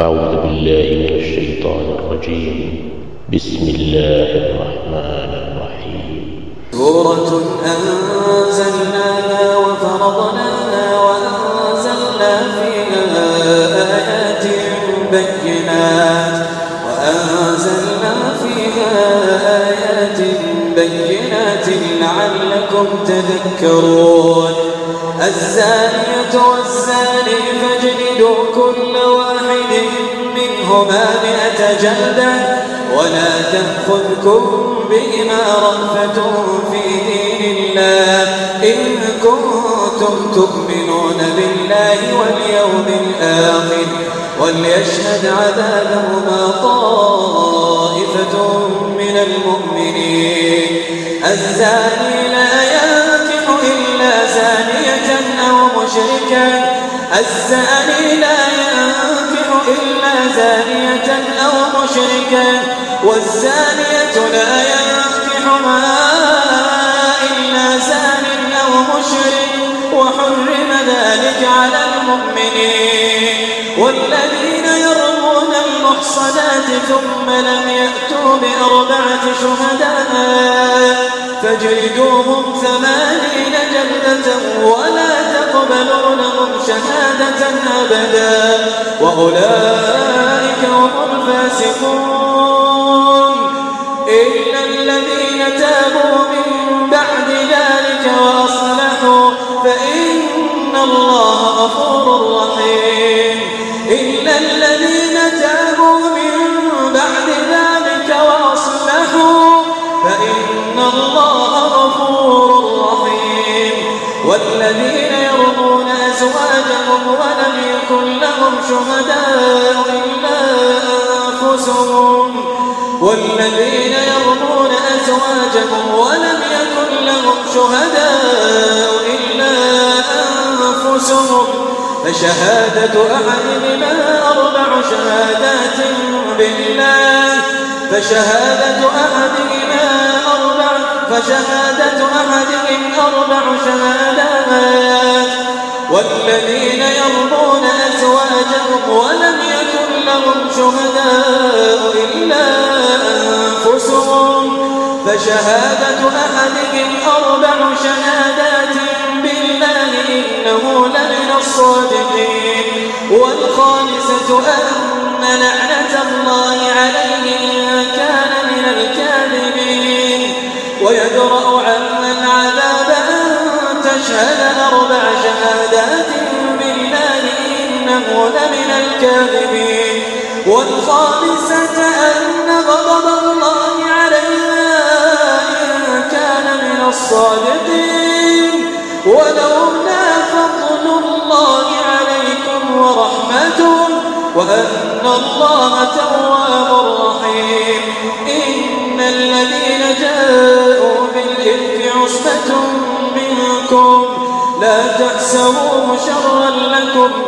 أعوذ بالله من الشيطان الرجيم. بسم الله الرحمن الرحيم. سورة أنزلناها وفرضناها وأنزلنا فيها آيات بينات. وأنزلنا فيها آيات بينات لعلكم تذكرون. الزانية والزاني فاجلدوا كل واحد منهما مئة جلدة ولا تأخذكم بهما رأفة في دين الله إن كنتم تؤمنون بالله واليوم الآخر وليشهد عذابهما طائفة من المؤمنين الزاني لا ينكح إلا زانية أو مشركا الزاني لا ينكح زانية أو مشركا والزانية لا ينكحها إلا زان أو مشرك وحرم ذلك على المؤمنين والذين يرمون المحصنات ثم لم يأتوا بأربعة شهداء فاجلدوهم ثمانين جلدة ولا تقبلوا لهم شهادة أبدا وأولئك هم الفاسقون. إلا الذين تابوا من بعد ذلك وأصلحوا فإن الله غفور رحيم. شهداء إلا أنفسهم والذين يرمون أزواجهم ولم يكن لهم شهداء إلا أنفسهم فشهادة أحدهما أربع شهادات بالله فشهادة أحدهما أربع فشهادة أحدهم أربع شهادات والذين يرمون أزواجهم ولم يكن لهم شهداء إلا أنفسهم فشهادة أحدهم أربع شهادات بالله إنه لمن الصادقين والخامسة أن لعنة الله عليه إن كان من الكاذبين ويدرأ عنا العذاب أن تشهد أربع إنه لمن الكاذبين والخامسة أن غضب الله عليها إن كان من الصادقين ولولا فضل الله عليكم ورحمته وأن الله تواب رحيم إن الذين جاءوا بالإفك عصبة منكم لا تحسبوه شرا لكم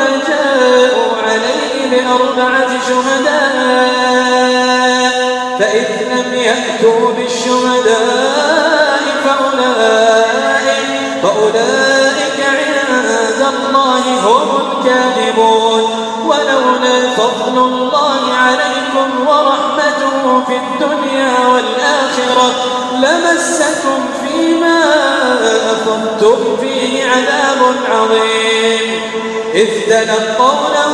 بأربعة شهداء فإذ لم يأتوا بالشهداء فأولئك, فأولئك عند الله هم الكاذبون. ولولا فضل الله عليكم ورحمته في الدنيا والآخرة لمسكم فيما أفضتم فيه عذاب عظيم. إذ تلقونه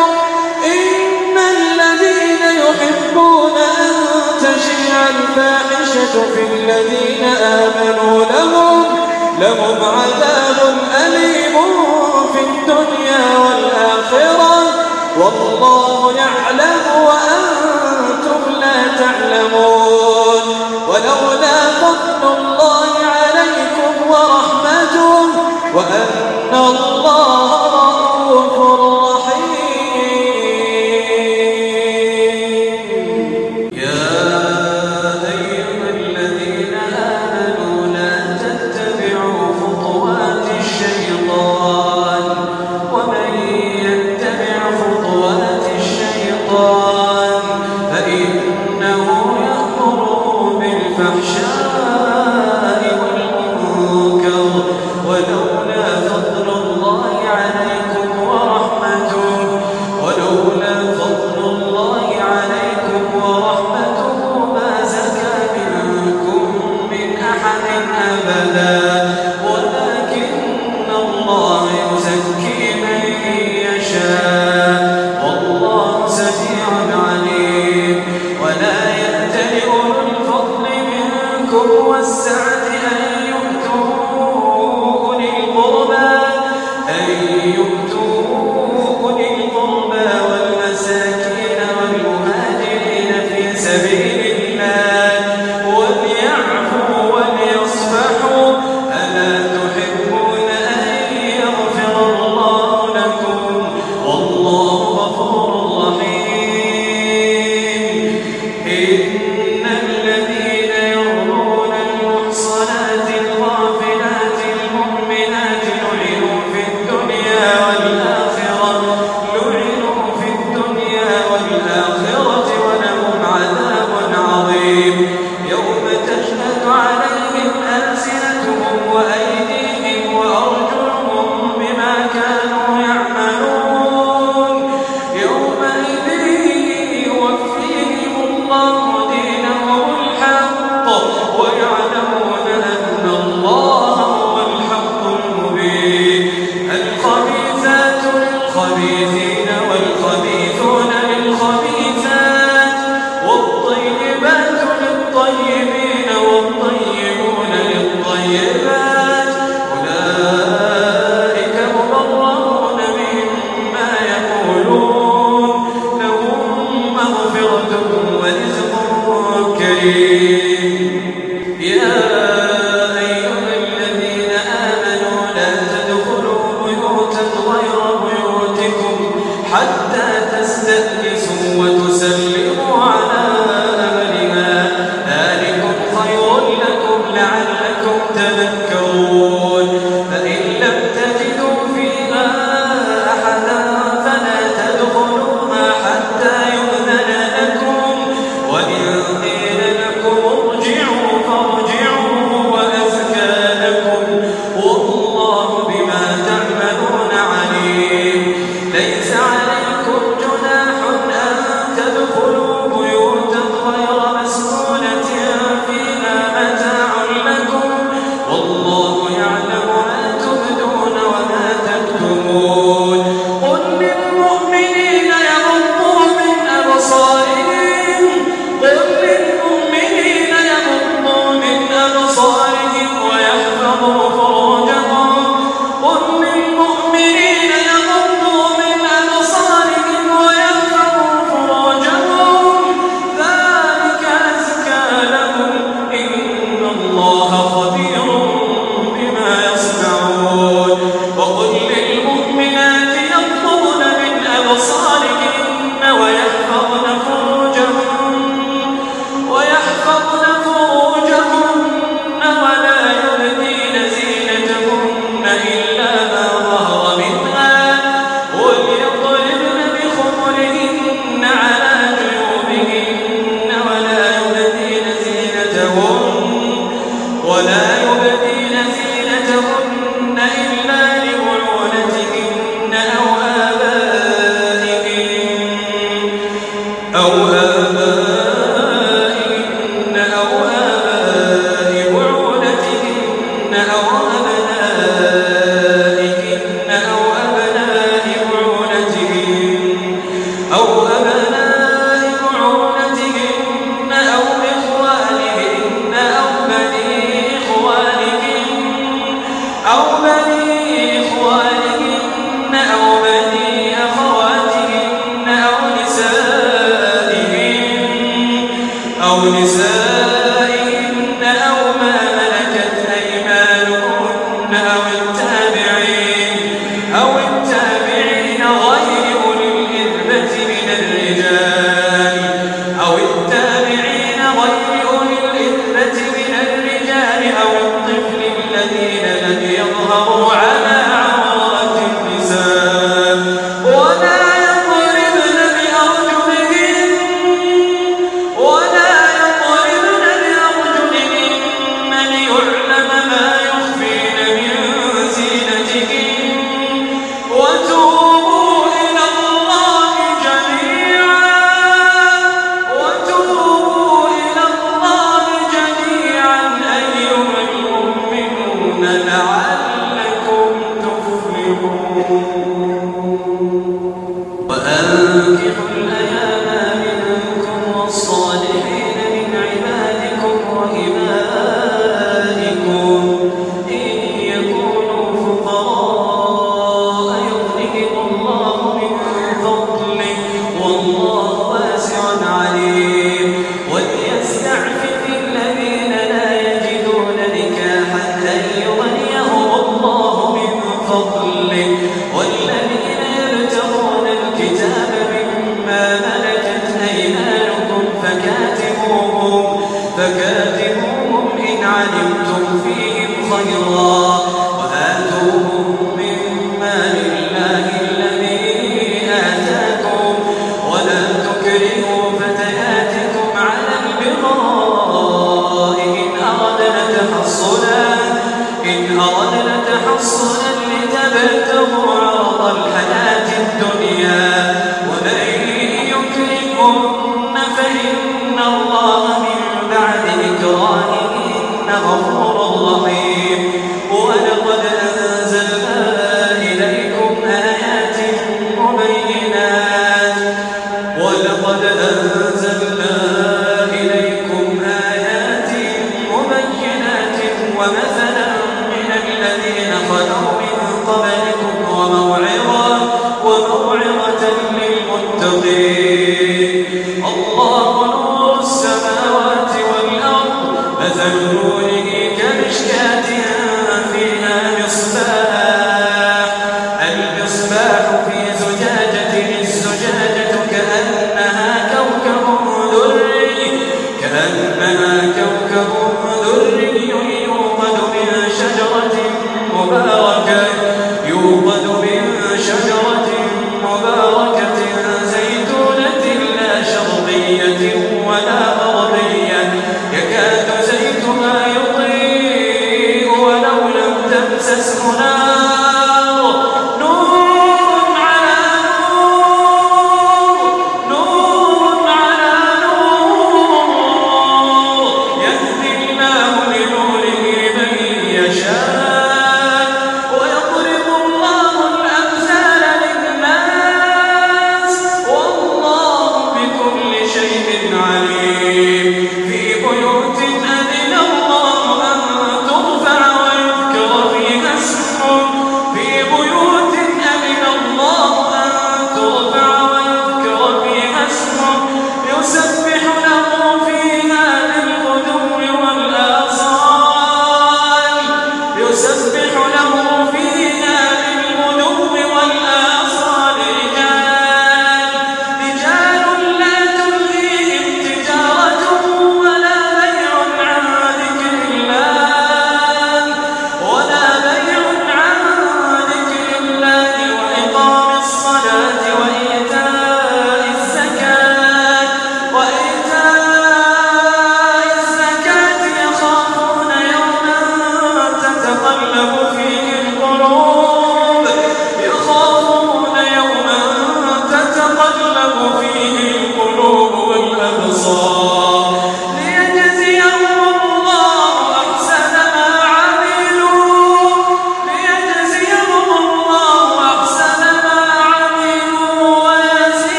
الفاحشة في الذين آمنوا لهم لهم عذاب أليم في الدنيا والآخرة. والله يعلم وأنتم لا تعلمون. ولولا فضل الله عليكم ورحمته وأن الله الله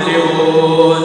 Leon.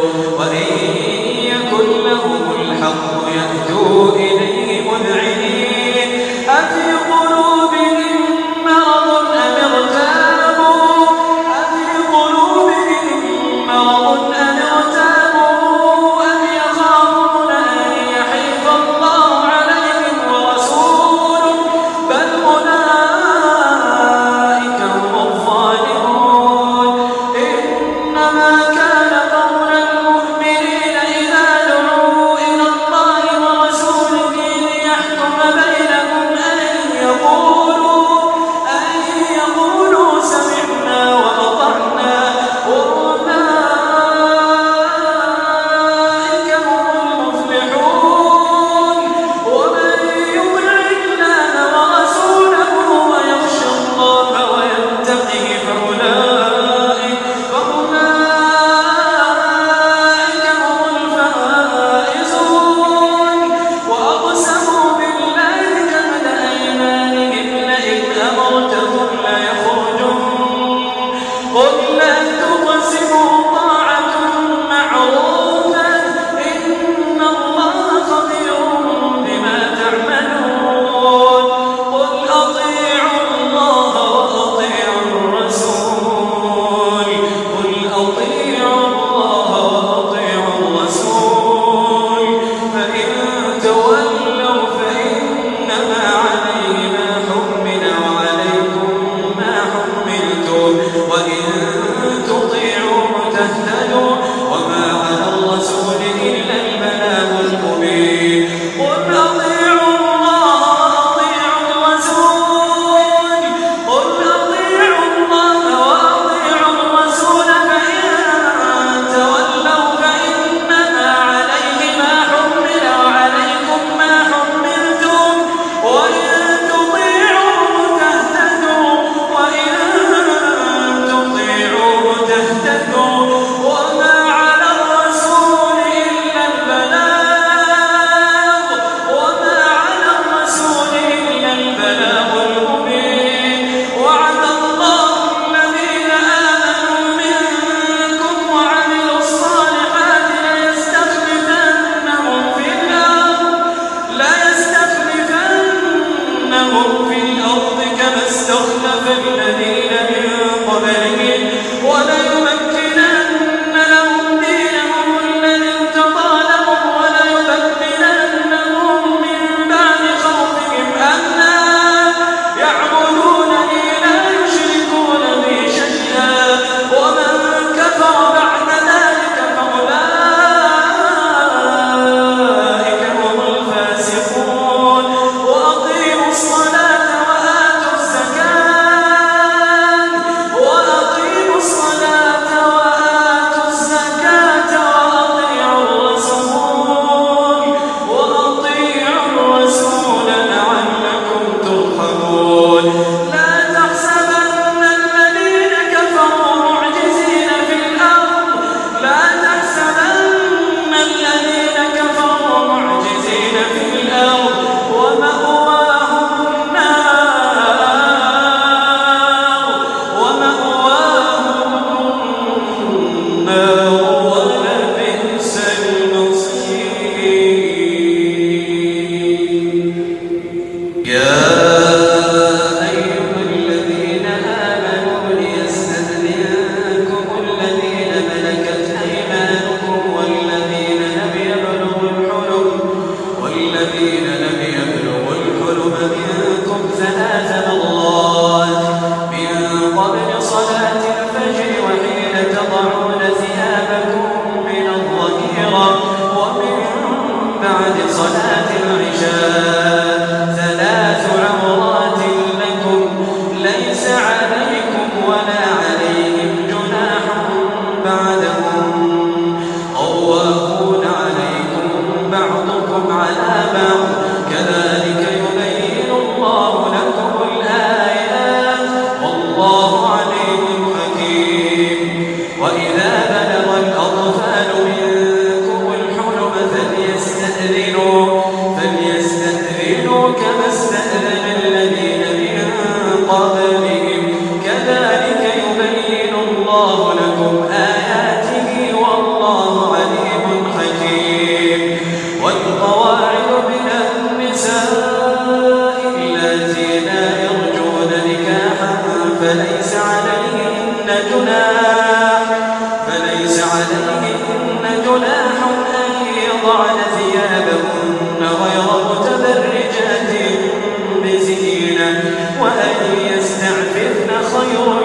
خيرا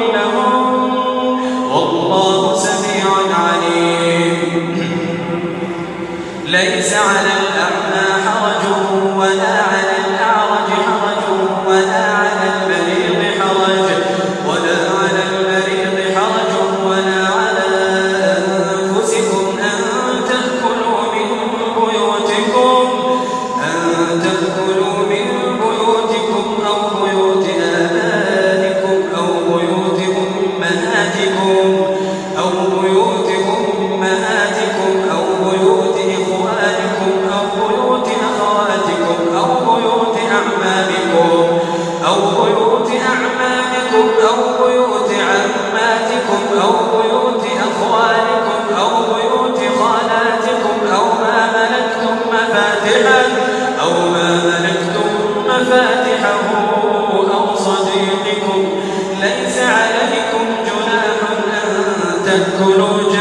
فاتحا أو ليس عليكم جناح أن تأكلوا